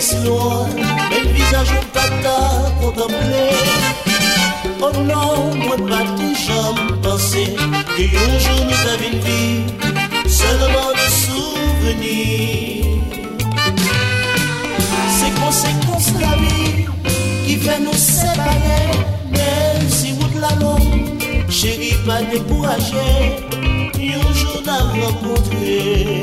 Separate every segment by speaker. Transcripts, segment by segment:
Speaker 1: si loin, le visage au pata contemplé. Oh non, moi pas jambes penser que un jour nous t'avons vie, seulement des souvenirs. C'est conséquence de la vie qui fait nous séparer, même si vous de la longue, chérie, pas découragé, un jour n'a rencontré.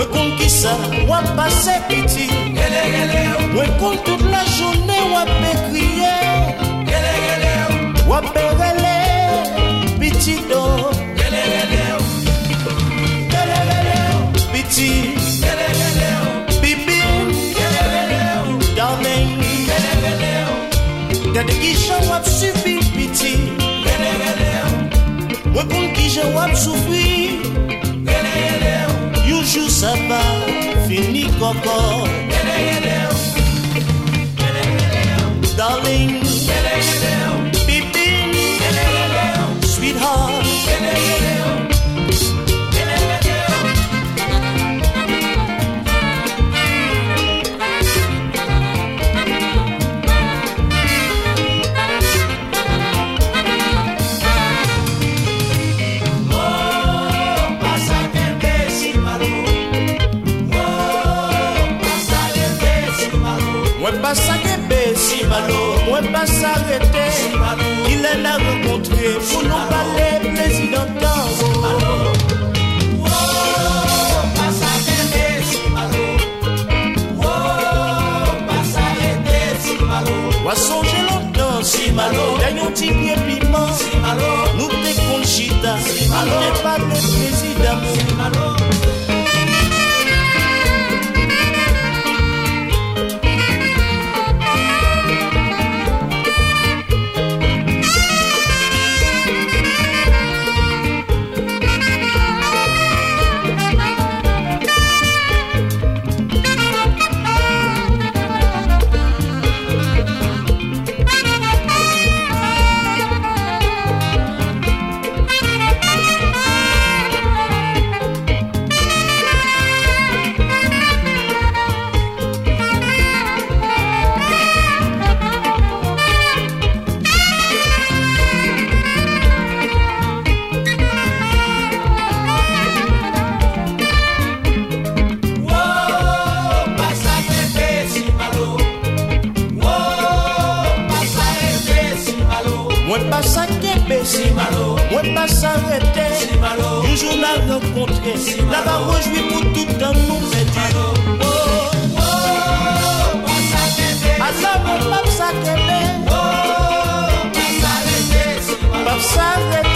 Speaker 1: Mwen kon ki sa wap pase piti. Mwen kon tout la jounen wap pe kriye. Wap pe rele Piti do. Piti. Bibi. Darling Gade ki jan wap subi piti. Mwen kon ki jan wap soufri encore Si malo, mwen pa s'arete Si malo, ilè la renkontre Pou nou pale prezidantan Si malo, wou, pa s'arete Si malo, wou, pa s'arete Si malo, wasonje lontan Si malo, dayon ti pie piman Si malo, nou te konjita Si malo, ne pale prezidam Si malo arrêté. Un journal rencontré. Là-bas, moi, je suis pour tout un monde. C'est dur. Oh, oh, oh. Alors, mon pape s'arrêté. Oh, pape s'arrêté. Pape s'arrêté.